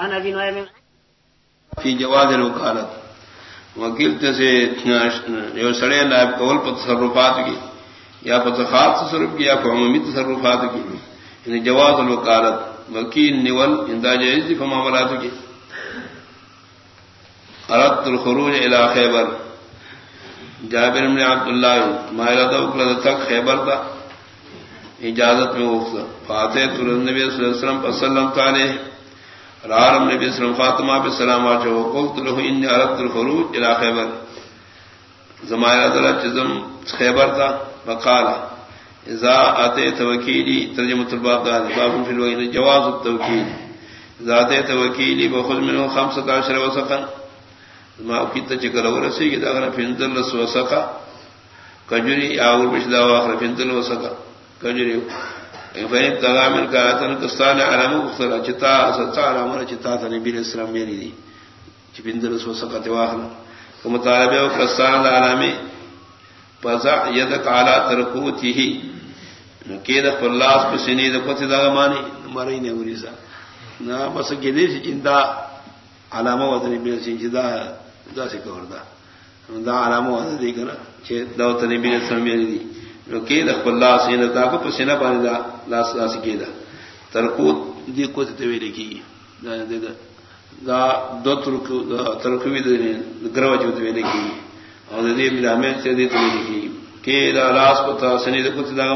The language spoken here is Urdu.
عن ابي نعيم. فی جواز الوکالت. وکیل سے جو سڑے نائب قول پر تصرفات کی، یا پر خاص تصرف کی، یا پر عمومی تصرفات کی. یعنی جواز الوکالت. وکیل نیول اندا جائز دی معاملات کی. اردت الخروج الى خیبر. جابر بن عبداللہ مائلہ دا تک خیبر دا اجازت میں وقت فاتح نبی صلی اللہ علیہ وسلم پر سلم تعالی رارم نبی اسلم فاطمہ پہ سلام آچو قلت له انی اردت الخروج الى خیبر۔ زمائر ادرہ چزم خیبر تا۔ وقالا اذا آتیت وکیلی ترجمت الباب دا باب فی الوئین جواز التوکیل۔ اذا آتیت وکیلی بخذ منو خمسة عشر وسقا ما اکیتا چکر ورسی کی داغنا فندر لس وسقا کجری آور بشدا واخر فندر وسقا کجری فین تغامل کا اتن کستان علم مختلف چتا ستا علم چتا تن نبی اسلام میری دی چبندر سو سقط واہن کہ مطالبہ او کستان علم پزا ید قالا ترکوتی ہی۔ کید خلاص پسنی د کوتی دا مانی۔ مری نے وریسا نا بس گدی چندا علامہ ودنی بی سین جدا دا سکور دا دا علامہ ودی کنا چے دوت نبی اسلام میری یعنی دی کی دا خپل سینہ تا کو باندې دا لاس لاس کی دا ترکو دی کو ته دا دا دا دو ترکو دا د گرو جو ته کی دې ته ته کی دا لاس کو تا کو ته دا